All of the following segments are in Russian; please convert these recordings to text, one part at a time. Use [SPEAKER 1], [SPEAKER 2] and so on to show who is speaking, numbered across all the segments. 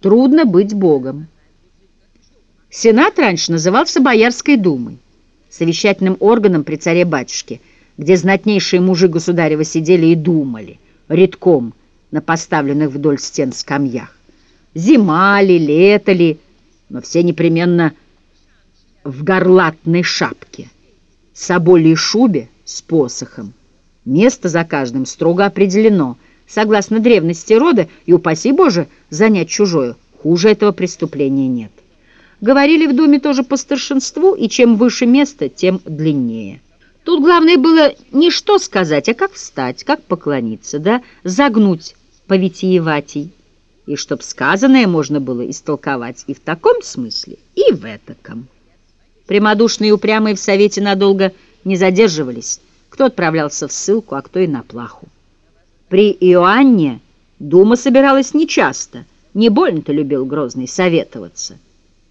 [SPEAKER 1] Трудно быть богом. Сенат раньше назывался Боярской думой, совещательным органом при царе-батюшке, где знатнейшие мужи государева сидели и думали, редком на поставленных вдоль стен скамьях. Зима ли, лето ли, но все непременно в горлатной шапке, соболей шубе с посохом. Место за каждым строго определено — согласно древности рода, и, упаси Боже, занять чужое. Хуже этого преступления нет. Говорили в Думе тоже по старшинству, и чем выше место, тем длиннее. Тут главное было не что сказать, а как встать, как поклониться, да загнуть повитиеватей. И чтоб сказанное можно было истолковать и в таком смысле, и в этаком. Прямодушные и упрямые в Совете надолго не задерживались. Кто отправлялся в ссылку, а кто и на плаху. При Иоанне дума собиралась нечасто, не больно-то любил Грозный советоваться.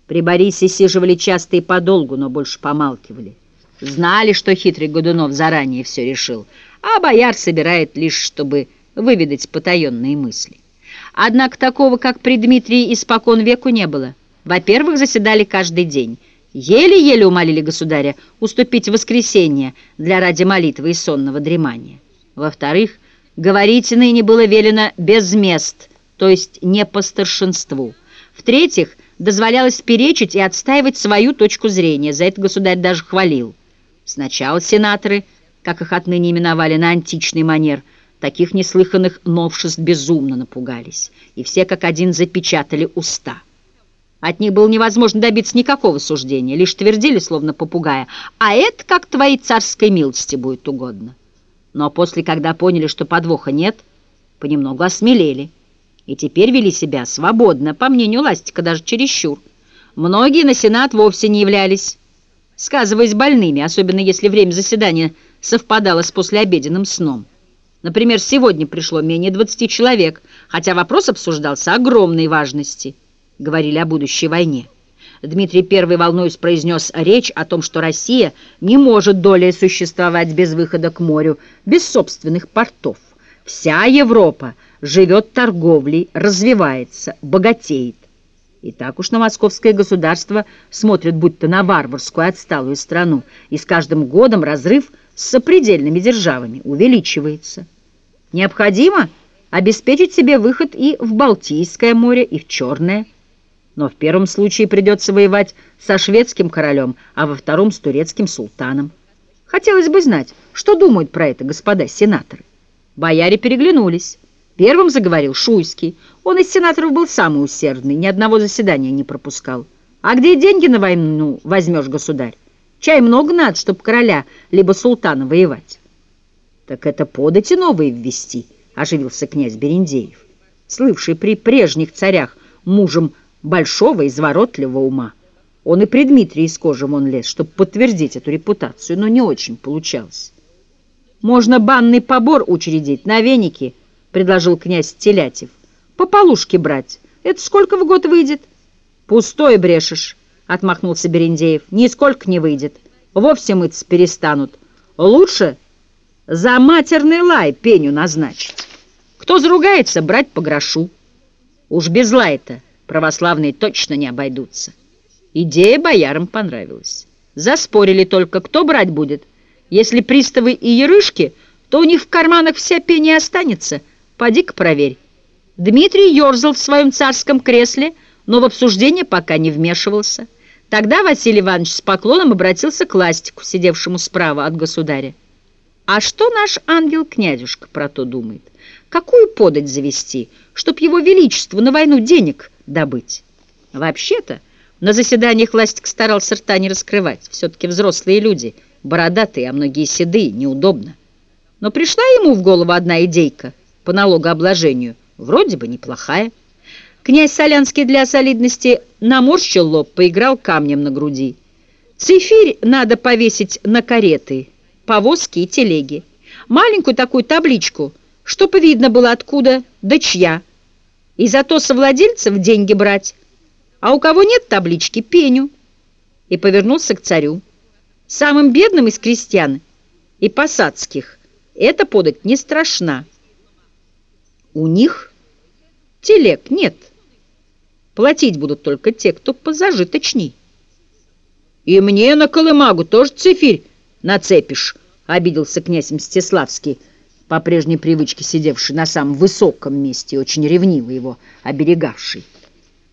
[SPEAKER 1] При Борисе сиживали часто и подолгу, но больше помалкивали. Знали, что хитрый Годунов заранее все решил, а бояр собирает лишь, чтобы выведать потаенные мысли. Однако такого, как при Дмитрии, испокон веку не было. Во-первых, заседали каждый день. Еле-еле умолили государя уступить воскресенье для ради молитвы и сонного дремания. Во-вторых, Говорить ныне было велено без мест, то есть не по старшинству. В-третьих, дозволялось перечить и отстаивать свою точку зрения. За это государь даже хвалил. Сначала сенаторы, как их отныне именовали на античный манер, таких неслыханных новшеств безумно напугались, и все как один запечатали уста. От них было невозможно добиться никакого суждения, лишь твердили, словно попугая, «А это как твоей царской милости будет угодно». Но после, когда поняли, что подвоха нет, понемногу осмелели. И теперь вели себя свободно, по мнению Ластика, даже чересчур. Многие на Сенат вовсе не являлись, сказываясь больными, особенно если время заседания совпадало с послеобеденным сном. Например, сегодня пришло менее 20 человек, хотя вопрос обсуждался огромной важности. Говорили о будущей войне. Дмитрий Первый, волнуясь, произнес речь о том, что Россия не может долей существовать без выхода к морю, без собственных портов. Вся Европа живет торговлей, развивается, богатеет. И так уж на московское государство смотрят будто на варварскую отсталую страну, и с каждым годом разрыв с сопредельными державами увеличивается. Необходимо обеспечить себе выход и в Балтийское море, и в Черное море но в первом случае придется воевать со шведским королем, а во втором с турецким султаном. Хотелось бы знать, что думают про это господа сенаторы. Бояре переглянулись. Первым заговорил Шуйский. Он из сенаторов был самый усердный, ни одного заседания не пропускал. «А где деньги на войну возьмешь, государь? Чай много надо, чтобы короля либо султана воевать». «Так это подати новые ввести», — оживился князь Берендеев, слывший при прежних царях мужем большого изворотливого ума. Он и при Дмитрии с кожем он лез, чтобы подтвердить эту репутацию, но не очень получалось. «Можно банный побор учредить на веники», — предложил князь Телятев. «По полушке брать. Это сколько в год выйдет?» «Пустое брешешь», — отмахнулся Берендеев. «Нисколько не выйдет. Вовсе мыться перестанут. Лучше за матерный лай пеню назначить. Кто заругается, брать по грошу. Уж без лая-то православные точно не обойдутся. Идея боярам понравилась. Заспорили только, кто брать будет. Если приставы и ярышки, то у них в карманах вся пения останется. Поди-ка проверь. Дмитрий ерзал в своем царском кресле, но в обсуждение пока не вмешивался. Тогда Василий Иванович с поклоном обратился к ластику, сидевшему справа от государя. А что наш ангел-князюшка про то думает? Какую подать завести, чтоб его величеству на войну денег добыть. Вообще-то на заседаниях Ластик старался рта не раскрывать. Все-таки взрослые люди, бородатые, а многие седые, неудобно. Но пришла ему в голову одна идейка по налогообложению, вроде бы неплохая. Князь Солянский для солидности наморщил лоб, поиграл камнем на груди. Цифирь надо повесить на кареты, повозки и телеги. Маленькую такую табличку, чтобы видно было откуда да чья и зато совладельцев деньги брать, а у кого нет таблички, пеню. И повернулся к царю. Самым бедным из крестьян и посадских это подать не страшно. У них телег нет. Платить будут только те, кто позажиточней. «И мне на колымагу тоже цифирь нацепишь», — обиделся князь Мстиславский, по прежней привычке сидевший на самом высоком месте, очень ревниво его оберегавший.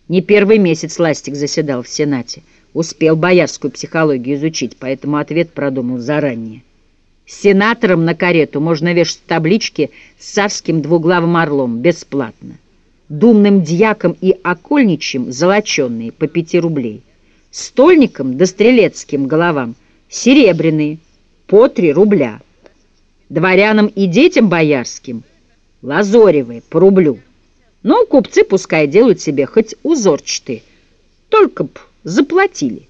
[SPEAKER 1] Не первый месяц Ластик заседал в Сенате, успел боярскую психологию изучить, поэтому ответ продумал заранее. Сенаторам на карету можно вешать таблички с царским двуглавым орлом бесплатно думным дьяком и окольничьим золоченые по пяти рублей, стольникам да стрелецким головам серебряные по три рубля, дворянам и детям боярским лазоревые по рублю. Но купцы пускай делают себе хоть узорчатые, только б заплатили.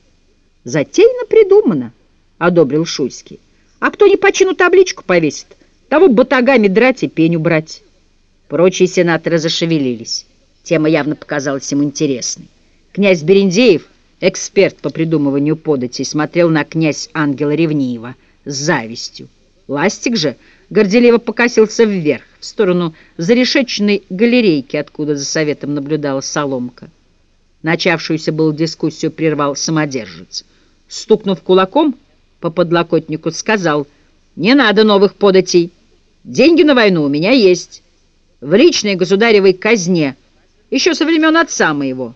[SPEAKER 1] Затейно придумано, — одобрил Шуйский. А кто не по чину табличку повесит, того батагами драть и пень убрать. Прочие сенаторы зашевелились. Тема явно показалась им интересной. Князь Берендеев, эксперт по придумыванию податей, смотрел на князь Ангела Ревниева с завистью. Ластик же горделиво покосился вверх, в сторону зарешеченной галерейки, откуда за советом наблюдала соломка. Начавшуюся было дискуссию прервал самодержец. Стукнув кулаком по подлокотнику, сказал, «Не надо новых податей. Деньги на войну у меня есть» в личной государевой казне, еще со времен отца моего.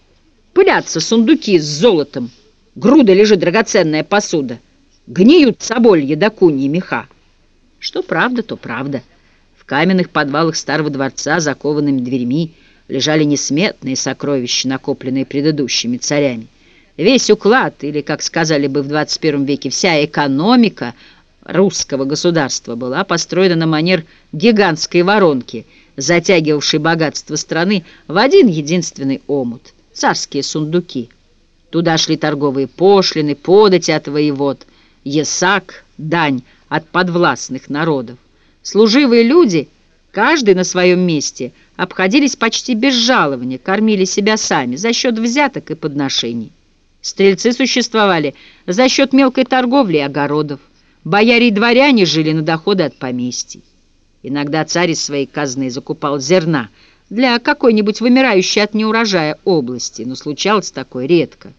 [SPEAKER 1] Пылятся сундуки с золотом, груда лежит драгоценная посуда, гниют собольи да куньи меха. Что правда, то правда. В каменных подвалах старого дворца, закованными дверьми, лежали несметные сокровища, накопленные предыдущими царями. Весь уклад, или, как сказали бы в 21 веке, вся экономика русского государства была построена на манер гигантской воронки – затягивавший богатство страны в один единственный омут — царские сундуки. Туда шли торговые пошлины, подати от воевод, есак, дань от подвластных народов. Служивые люди, каждый на своем месте, обходились почти без жалования, кормили себя сами за счет взяток и подношений. Стрельцы существовали за счет мелкой торговли и огородов. Бояре и дворяне жили на доходы от поместий. Иногда царь из своей казны закупал зерна для какой-нибудь вымирающей от неурожая области, но случалось такое редко.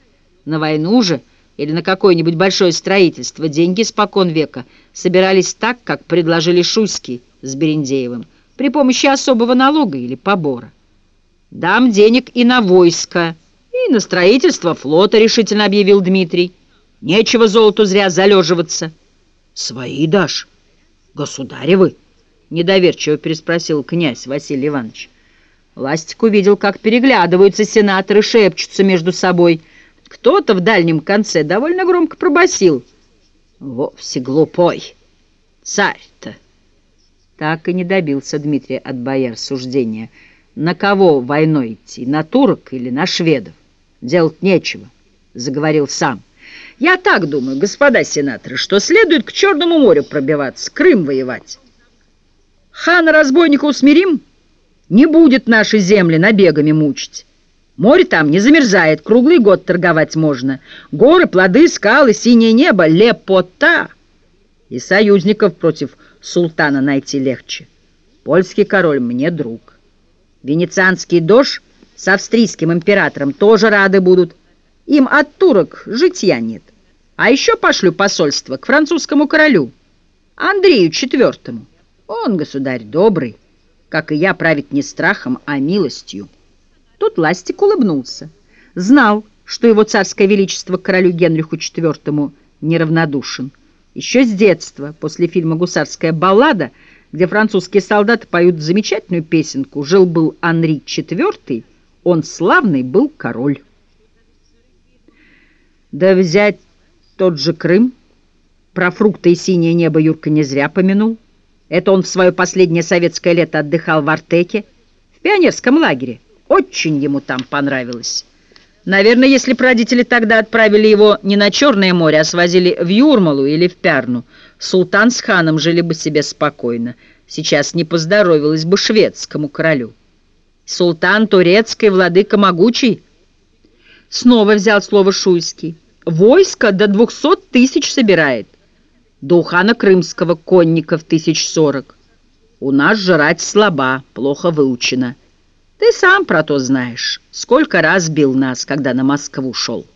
[SPEAKER 1] На войну же или на какое-нибудь большое строительство деньги спокон века собирались так, как предложили Шуйский с Берендеевым, при помощи особого налога или побора. «Дам денег и на войско, и на строительство флота», — решительно объявил Дмитрий. «Нечего золоту зря залеживаться». «Свои дашь, государевы». Недоверчиво переспросил князь Василий Иванович. Ластик увидел, как переглядываются сенаторы, шепчутся между собой. Кто-то в дальнем конце довольно громко пробасил. «Вовсе глупой! Царь-то!» Так и не добился Дмитрий от бояр суждения. На кого войной идти, на турок или на шведов? Делать нечего, заговорил сам. Я так думаю, господа сенаторы, что следует к Черному морю пробиваться, Крым воевать. Хана разбойника усмирим, не будет наши земли набегами мучить. Море там не замерзает, круглый год торговать можно. Горы, плоды, скалы, синее небо — лепота. И союзников против султана найти легче. Польский король мне друг. Венецианский дож с австрийским императором тоже рады будут. Им от турок житья нет. А еще пошлю посольство к французскому королю, Андрею Четвертому. Он, государь, добрый, как и я, правит не страхом, а милостью. Тут Ластик улыбнулся. Знал, что его царское величество к королю Генриху IV неравнодушен. Еще с детства, после фильма «Гусарская баллада», где французские солдаты поют замечательную песенку «Жил-был Анри IV, он славный был король». Да взять тот же Крым, про фрукты и синее небо Юрка не зря помянул. Это он в свое последнее советское лето отдыхал в Артеке, в пионерском лагере. Очень ему там понравилось. Наверное, если бы родители тогда отправили его не на Черное море, а свозили в Юрмалу или в Пярну, султан с ханом жили бы себе спокойно. Сейчас не поздоровилось бы шведскому королю. Султан турецкий, владыка могучий. Снова взял слово Шуйский. Войско до двухсот тысяч собирает до ухана крымского конников тысяч сорок. У нас жрать слаба, плохо выучена. Ты сам про то знаешь, сколько раз бил нас, когда на Москву шел.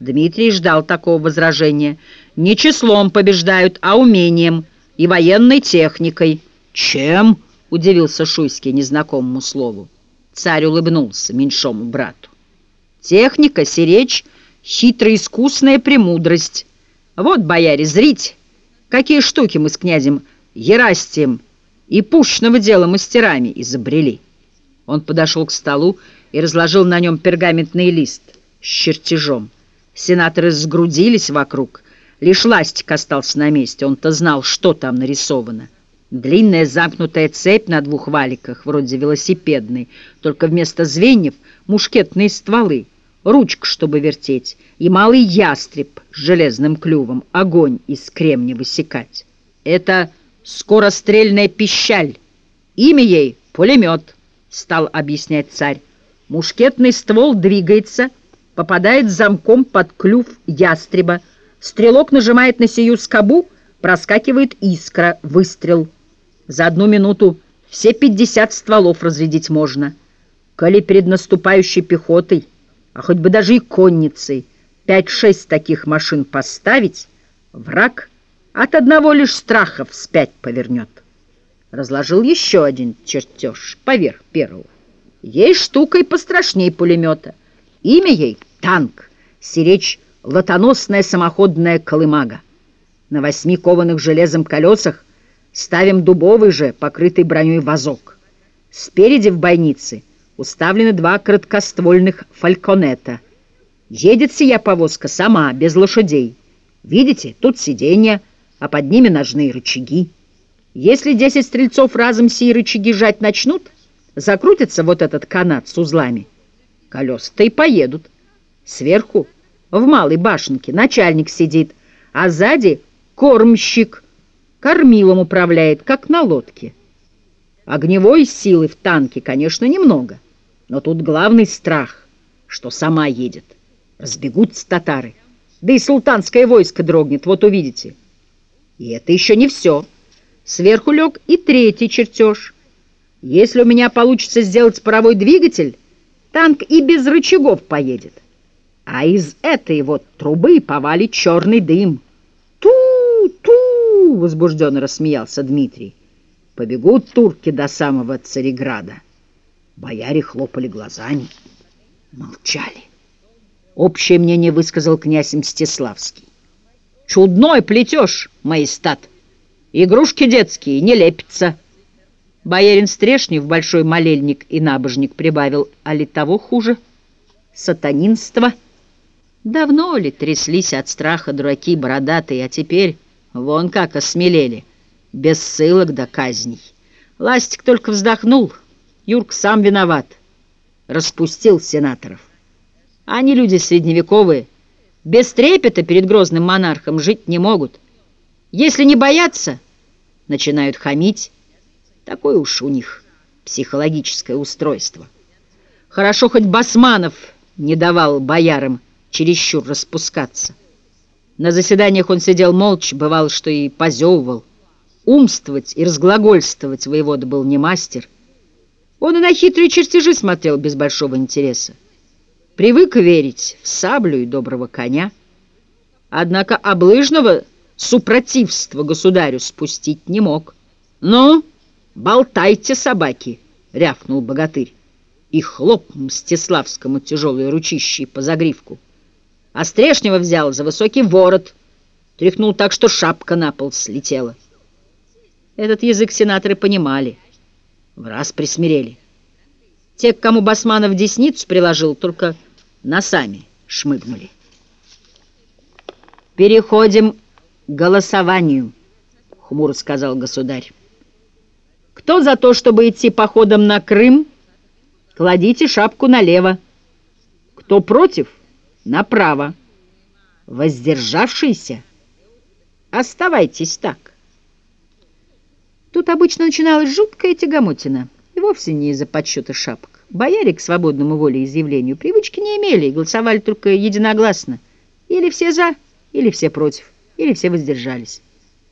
[SPEAKER 1] Дмитрий ждал такого возражения. Не числом побеждают, а умением и военной техникой. Чем? — удивился Шуйский незнакомому слову. Царь улыбнулся меньшому брату. Техника, сиречь, хитроискусная премудрость. Вот, бояре, зрите, какие штуки мы с князем Ерастием и пушного дела мастерами изобрели. Он подошел к столу и разложил на нем пергаментный лист с чертежом. Сенаторы сгрудились вокруг. Лишь ластик остался на месте. Он-то знал, что там нарисовано. Длинная замкнутая цепь на двух валиках, вроде велосипедной, только вместо звеньев мушкетные стволы, ручка, чтобы вертеть, и малый ястреб с железным клювом, огонь из кремня высекать. Это скорострельная пищаль. Имя ей — пулемет, стал объяснять царь. Мушкетный ствол двигается, попадает замком под клюв ястреба. Стрелок нажимает на сию скобу, проскакивает искра, выстрел. За одну минуту все пятьдесят стволов разрядить можно. Коли перед наступающей пехотой, а хоть бы даже и конницей, пять-шесть таких машин поставить, враг от одного лишь страха вспять повернет. Разложил еще один чертеж поверх первого. Ей штукой пострашней пулемета. Имя ей — танк, сиречь лотоносная самоходная колымага. На восьми кованых железом колесах ставим дубовый же, покрытый броней вазок. Спереди в бойнице уставлены два краткоствольных фальконета. Едет сия повозка сама, без лошадей. Видите, тут сиденья, а под ними ножные рычаги. Если десять стрельцов разом сии рычаги жать начнут, закрутится вот этот канат с узлами. Колеса-то и поедут. Сверху, в малой башенке, начальник сидит, а сзади кормщик кормилом управляет, как на лодке. Огневой силы в танке, конечно, немного, но тут главный страх, что сама едет. Разбегутся татары, да и султанское войско дрогнет, вот увидите. И это еще не все. Сверху лег и третий чертеж. Если у меня получится сделать паровой двигатель, танк и без рычагов поедет. А из этой вот трубы повалит черный дым. «Ту-ту!» — возбужденно рассмеялся Дмитрий. «Побегут турки до самого Цареграда». Бояре хлопали глазами, молчали. Общее мнение высказал князь Мстиславский. «Чудной плетешь, маестат!» Игрушки детские, не лепятся. Боярин Стрешнев, большой молельник и набожник, прибавил, а ли того хуже? Сатанинство. Давно ли тряслись от страха дураки бородатые, а теперь вон как осмелели, без ссылок до казней. Ластик только вздохнул, Юрк сам виноват, распустил сенаторов. Они люди средневековые, без трепета перед грозным монархом жить не могут. Если не боятся, начинают хамить. Такое уж у них психологическое устройство. Хорошо, хоть Басманов не давал боярам чересчур распускаться. На заседаниях он сидел молча, бывало, что и позевывал. Умствовать и разглагольствовать воевода был не мастер. Он и на хитрые чертежи смотрел без большого интереса. Привык верить в саблю и доброго коня. Однако облыжного супротивство государю спустить не мог. «Ну, болтайте, собаки!» — рявкнул богатырь и хлоп Мстиславскому тяжелой ручищей по загривку. А Стрешнего взял за высокий ворот, тряхнул так, что шапка на пол слетела. Этот язык сенаторы понимали, в раз присмирели. Те, к кому Басманов десницу приложил, только носами шмыгнули. «Переходим голосованию», — хмуро сказал государь. «Кто за то, чтобы идти походом на Крым, кладите шапку налево. Кто против — направо. Воздержавшиеся — оставайтесь так». Тут обычно начиналась жуткая тягомотина, и вовсе не из-за подсчета шапок. Бояре к свободному волеизъявлению привычки не имели и голосовали только единогласно. Или все за, или все против или все воздержались.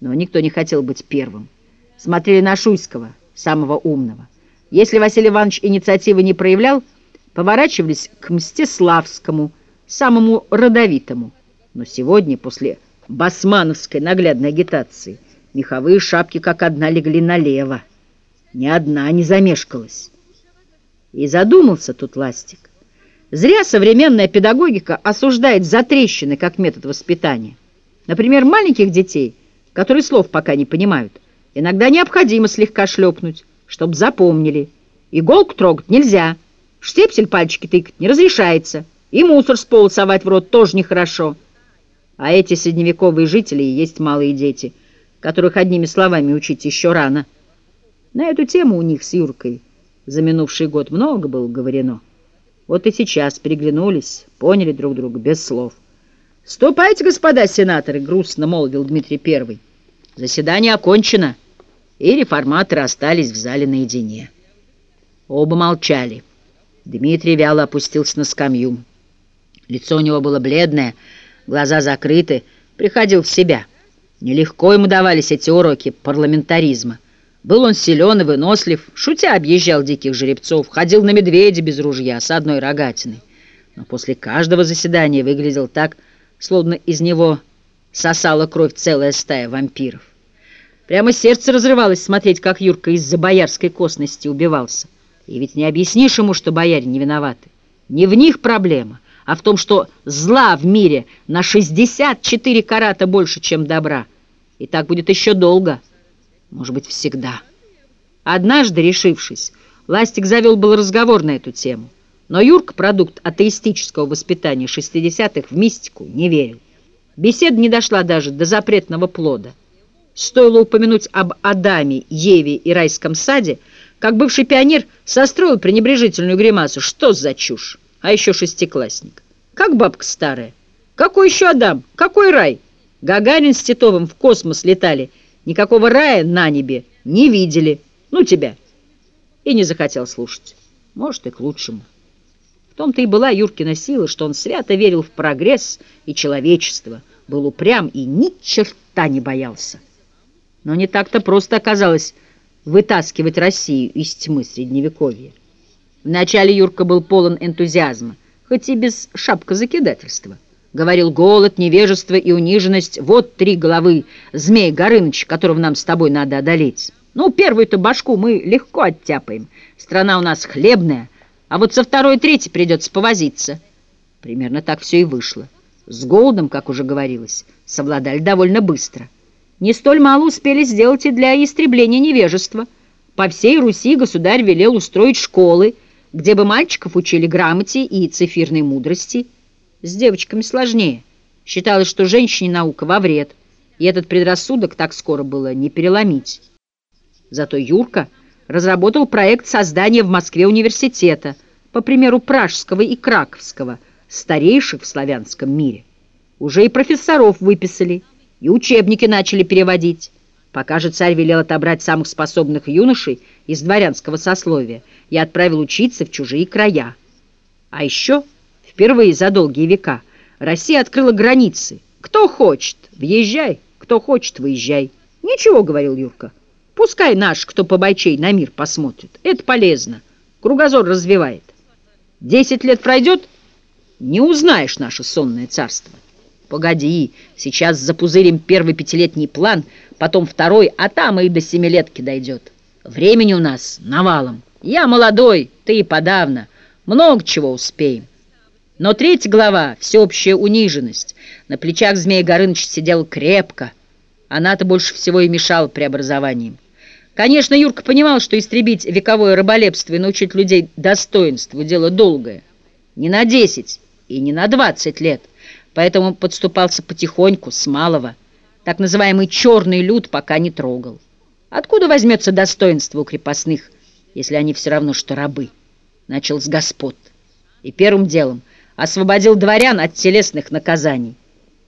[SPEAKER 1] Но никто не хотел быть первым. Смотрели на Шуйского, самого умного. Если Василий Иванович инициативы не проявлял, поворачивались к Мстиславскому, самому родовитому. Но сегодня, после басмановской наглядной агитации, меховые шапки как одна легли налево. Ни одна не замешкалась. И задумался тут Ластик. Зря современная педагогика осуждает затрещины как метод воспитания. Например, маленьких детей, которые слов пока не понимают, иногда необходимо слегка шлепнуть, чтобы запомнили. Иголку трогать нельзя, штепсель пальчики тыкать не разрешается, и мусор с пола совать в рот тоже нехорошо. А эти средневековые жители и есть малые дети, которых одними словами учить еще рано. На эту тему у них с Юркой за минувший год много было говорено. Вот и сейчас переглянулись, поняли друг друга без слов. «Ступайте, господа сенаторы!» — грустно молвил Дмитрий Первый. «Заседание окончено!» И реформаторы остались в зале наедине. Оба молчали. Дмитрий вяло опустился на скамью. Лицо у него было бледное, глаза закрыты, приходил в себя. Нелегко ему давались эти уроки парламентаризма. Был он силен и вынослив, шутя объезжал диких жеребцов, ходил на медведя без ружья с одной рогатиной. Но после каждого заседания выглядел так, словно из него сосала кровь целая стая вампиров. Прямо сердце разрывалось смотреть, как Юрка из-за боярской косности убивался. И ведь не объяснишь ему, что бояре не виноваты. Не в них проблема, а в том, что зла в мире на 64 карата больше, чем добра. И так будет еще долго может быть, всегда. Однажды, решившись, Ластик завел был разговор на эту тему, но Юрка, продукт атеистического воспитания 60-х, в мистику не верил. Беседа не дошла даже до запретного плода. Стоило упомянуть об Адаме, Еве и райском саде, как бывший пионер состроил пренебрежительную гримасу. Что за чушь? А еще шестиклассник. Как бабка старая. Какой еще Адам? Какой рай? Гагарин с Титовым в космос летали – Никакого рая на небе не видели. Ну тебя. И не захотел слушать. Может, и к лучшему. В том-то и была Юркина сила, что он свято верил в прогресс и человечество, был упрям и ни черта не боялся. Но не так-то просто оказалось вытаскивать Россию из тьмы Средневековья. Вначале Юрка был полон энтузиазма, хоть и без шапкозакидательства. Говорил, голод, невежество и униженность — вот три головы змей Горыныч, которого нам с тобой надо одолеть. Ну, первую-то башку мы легко оттяпаем. Страна у нас хлебная, а вот со второй третьей придется повозиться. Примерно так все и вышло. С голодом, как уже говорилось, совладали довольно быстро. Не столь мало успели сделать и для истребления невежества. По всей Руси государь велел устроить школы, где бы мальчиков учили грамоте и цифирной мудрости – с девочками сложнее. Считалось, что женщине наука во вред, и этот предрассудок так скоро было не переломить. Зато Юрка разработал проект создания в Москве университета, по примеру Пражского и Краковского, старейших в славянском мире. Уже и профессоров выписали, и учебники начали переводить. Пока же царь велел отобрать самых способных юношей из дворянского сословия и отправил учиться в чужие края. А еще... Впервые за долгие века Россия открыла границы. Кто хочет, въезжай, кто хочет, выезжай. Ничего, говорил Юрка. Пускай наш, кто побойчей, на мир посмотрит. Это полезно. Кругозор развивает. Десять лет пройдет, не узнаешь наше сонное царство. Погоди, сейчас запузырим первый пятилетний план, потом второй, а там и до семилетки дойдет. Времени у нас навалом. Я молодой, ты и подавно. Много чего успеем. Но третья глава — всеобщая униженность. На плечах Змея Горыныч сидел крепко. Она-то больше всего и мешала преобразованиям. Конечно, Юрка понимал, что истребить вековое рыболепство и научить людей достоинству — дело долгое. Не на десять и не на двадцать лет. Поэтому подступался потихоньку, с малого. Так называемый черный люд пока не трогал. Откуда возьмется достоинство у крепостных, если они все равно, что рабы? Начал с господ. И первым делом — освободил дворян от телесных наказаний.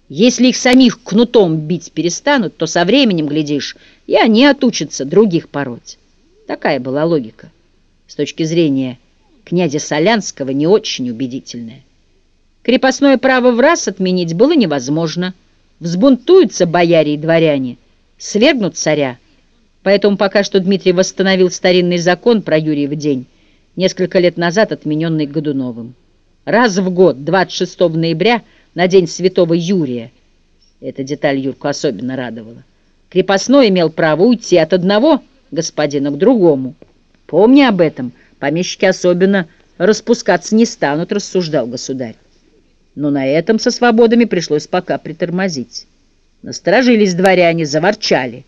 [SPEAKER 1] Если их самих кнутом бить перестанут, то со временем, глядишь, и они отучатся других пороть. Такая была логика. С точки зрения князя Солянского не очень убедительная. Крепостное право в раз отменить было невозможно. Взбунтуются бояре и дворяне, свергнут царя, Поэтому пока что Дмитрий восстановил старинный закон про Юрьев день, несколько лет назад отмененный Годуновым. Раз в год, 26 ноября, на день святого Юрия, эта деталь Юрку особенно радовала, крепостной имел право уйти от одного господина к другому. Помни об этом, помещики особенно распускаться не станут, рассуждал государь. Но на этом со свободами пришлось пока притормозить. Насторожились дворяне, заворчали.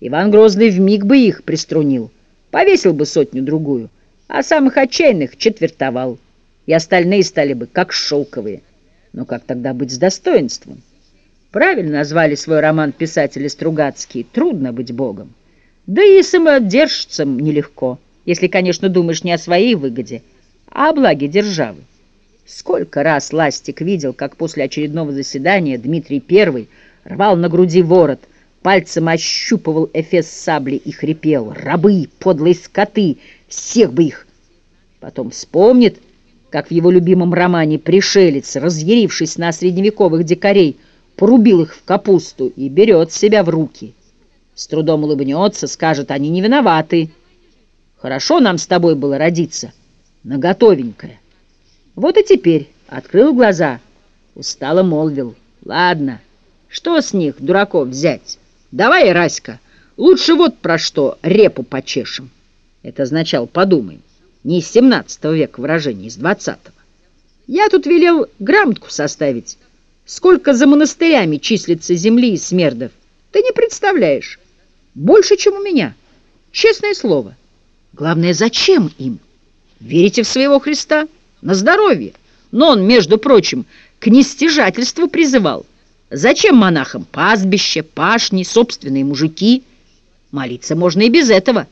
[SPEAKER 1] Иван Грозный вмиг бы их приструнил, повесил бы сотню-другую, а самых отчаянных четвертовал, и остальные стали бы как шелковые. Но как тогда быть с достоинством? Правильно назвали свой роман писатели Стругацкие «Трудно быть богом». Да и самодержцам нелегко, если, конечно, думаешь не о своей выгоде, а о благе державы. Сколько раз Ластик видел, как после очередного заседания Дмитрий I рвал на груди ворот, пальцем ощупывал эфес сабли и хрипел. «Рабы, подлые скоты, всех бы их!» Потом вспомнит, как в его любимом романе «Пришелец», разъярившись на средневековых дикарей, порубил их в капусту и берет себя в руки. С трудом улыбнется, скажет, они не виноваты. Хорошо нам с тобой было родиться, наготовенькое. Вот и теперь открыл глаза, устало молвил. Ладно, что с них, дураков, взять? Давай, Раська, лучше вот про что репу почешем. Это означало «подумай». Не из 17 века выражение, из 20-го. Я тут велел грамотку составить. Сколько за монастырями числится земли и смердов, ты не представляешь. Больше, чем у меня. Честное слово. Главное, зачем им? Верите в своего Христа? на здоровье. Но он, между прочим, к нестяжательству призывал. Зачем монахам пастбище, пашни, собственные мужики? Молиться можно и без этого.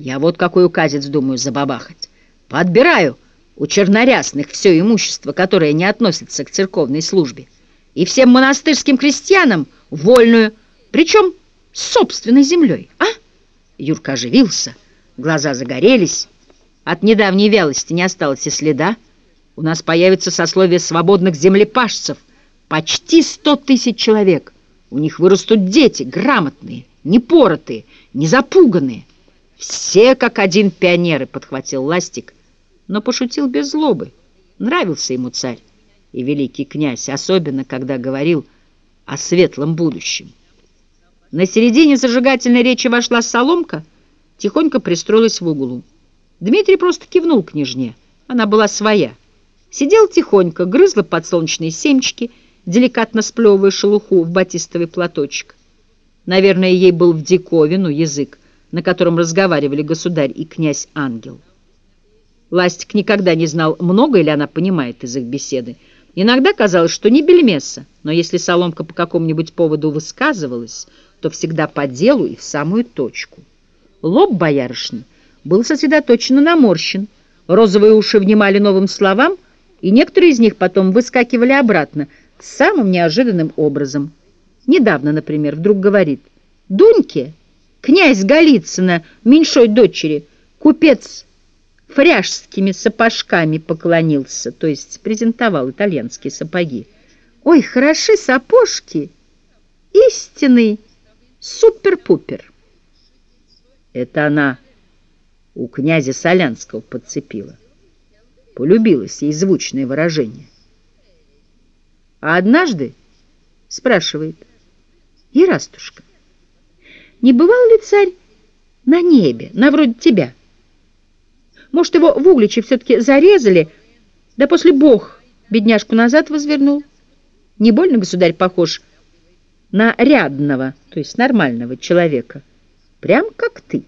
[SPEAKER 1] Я вот какой указец думаю забабахать. Подбираю у чернорясных все имущество, которое не относится к церковной службе, и всем монастырским крестьянам вольную, причем с собственной землей, а? Юрка оживился, глаза загорелись, от недавней вялости не осталось и следа. У нас появится сословие свободных землепашцев. Почти сто тысяч человек. У них вырастут дети, грамотные, непоротые, незапуганные. Все как один пионеры, подхватил Ластик, но пошутил без злобы. Нравился ему царь и великий князь, особенно когда говорил о светлом будущем. На середине зажигательной речи вошла соломка, тихонько пристроилась в углу. Дмитрий просто кивнул княжне. Она была своя. Сидел тихонько, грызла подсолнечные семечки, деликатно сплевывая шелуху в батистовый платочек. Наверное, ей был в диковину язык, на котором разговаривали государь и князь-ангел. Ластик никогда не знал, много ли она понимает из их беседы. Иногда казалось, что не бельмеса, но если Соломка по какому-нибудь поводу высказывалась, то всегда по делу и в самую точку. Лоб боярышни — был сосредоточенно наморщен. Розовые уши внимали новым словам, и некоторые из них потом выскакивали обратно самым неожиданным образом. Недавно, например, вдруг говорит «Дуньке, князь Голицына, меньшой дочери, купец фряжскими сапожками поклонился, то есть презентовал итальянские сапоги. Ой, хороши сапожки! Истинный супер-пупер!» Это она у князя Солянского подцепила. Полюбилось ей звучное выражение. А однажды спрашивает, «Ирастушка, не бывал ли царь на небе, на вроде тебя? Может, его в Угличе все-таки зарезали, да после Бог бедняжку назад возвернул? Не больно государь похож на рядного, то есть нормального человека, прям как ты?»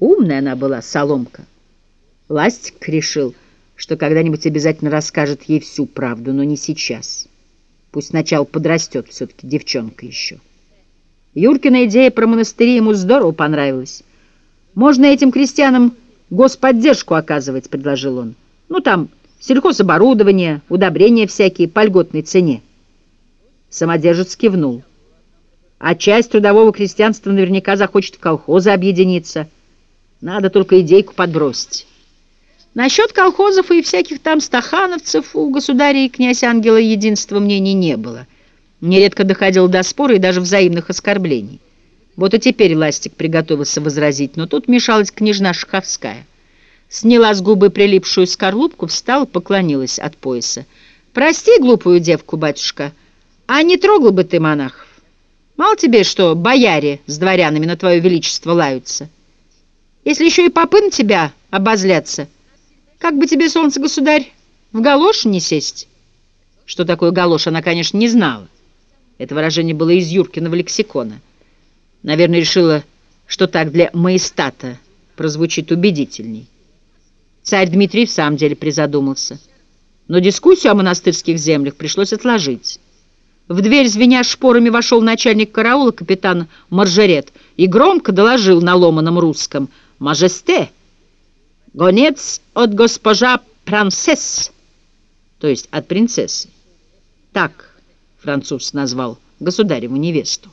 [SPEAKER 1] Умная она была, соломка. Ластик решил, что когда-нибудь обязательно расскажет ей всю правду, но не сейчас. Пусть сначала подрастет, все-таки девчонка еще. Юркина идея про монастыри ему здорово понравилась. «Можно этим крестьянам господдержку оказывать», — предложил он. «Ну, там сельхозоборудование, удобрения всякие по льготной цене». Самодержец кивнул. «А часть трудового крестьянства наверняка захочет в колхозы объединиться». Надо только идейку подбросить. Насчет колхозов и всяких там стахановцев у государя и князь Ангела единства мнений не было. Нередко доходило до спора и даже взаимных оскорблений. Вот и теперь Ластик приготовился возразить, но тут мешалась княжна Шаховская. Сняла с губы прилипшую скорлупку, встала, поклонилась от пояса. «Прости глупую девку, батюшка, а не трогал бы ты монахов. Мало тебе, что бояре с дворянами на твое величество лаются. Если еще и попы на тебя обозлятся, как бы тебе, солнце, государь, в галош не сесть?» Что такое галош, она, конечно, не знала. Это выражение было из Юркиного лексикона. Наверное, решила, что так для маестата прозвучит убедительней. Царь Дмитрий в самом деле призадумался. Но дискуссию о монастырских землях пришлось отложить. В дверь, звеня шпорами, вошел начальник караула, капитан Маржерет, и громко доложил на ломаном русском «Мажесте! Гонец от госпожа Прансесс!» то есть от принцессы. Так француз назвал государеву невесту.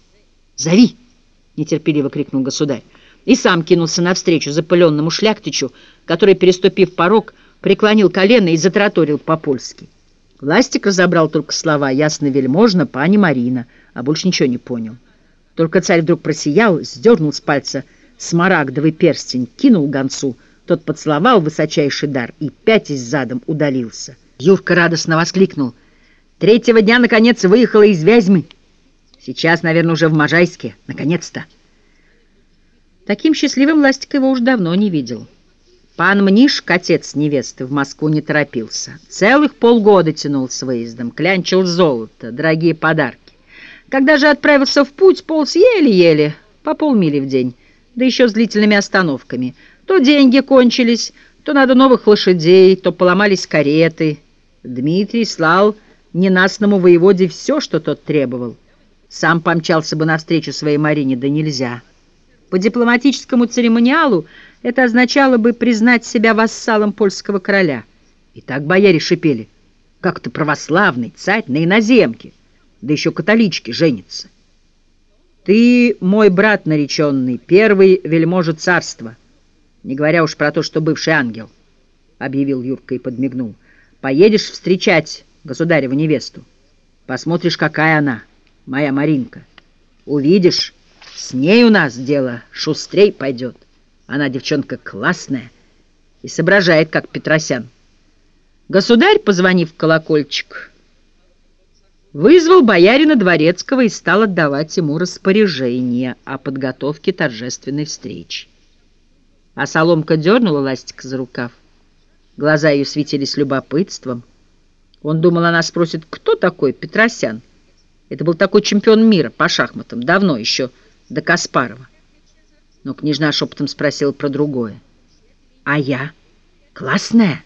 [SPEAKER 1] «Зови!» — нетерпеливо крикнул государь. И сам кинулся навстречу запыленному шляхтичу, который, переступив порог, преклонил колено и затраторил по-польски. Ластик разобрал только слова «ясно вельможно», «пани Марина», а больше ничего не понял. Только царь вдруг просиял, сдернул с пальца смарагдовый перстень, кинул гонцу, тот поцеловал высочайший дар и, пятясь задом, удалился. Юрка радостно воскликнул. «Третьего дня, наконец, выехала из Вязьмы. Сейчас, наверное, уже в Можайске. Наконец-то!» Таким счастливым Ластик его уж давно не видел. Пан Мнишк, отец невесты, в Москву не торопился. Целых полгода тянул с выездом, клянчил золото, дорогие подарки. Когда же отправился в путь, полз еле-еле, по полмили в день, да еще с длительными остановками. То деньги кончились, то надо новых лошадей, то поломались кареты. Дмитрий слал ненастному воеводе все, что тот требовал. Сам помчался бы навстречу своей Марине, да нельзя. По дипломатическому церемониалу это означало бы признать себя вассалом польского короля. И так бояре шипели. Как ты православный, царь на иноземке, да еще католички женится. Ты, мой брат нареченный, первый вельможа царства, не говоря уж про то, что бывший ангел, — объявил Юрка и подмигнул. Поедешь встречать государеву невесту. Посмотришь, какая она, моя Маринка. Увидишь, с ней у нас дело шустрей пойдет. Она девчонка классная и соображает, как Петросян. Государь, позвонив в колокольчик, вызвал боярина Дворецкого и стал отдавать ему распоряжение о подготовке торжественной встречи. А Соломка дернула Ластика за рукав. Глаза ее светились любопытством. Он думал, она спросит, кто такой Петросян. Это был такой чемпион мира по шахматам, давно еще, до Каспарова. Но княжна шепотом спросила про другое. «А я? Классная?»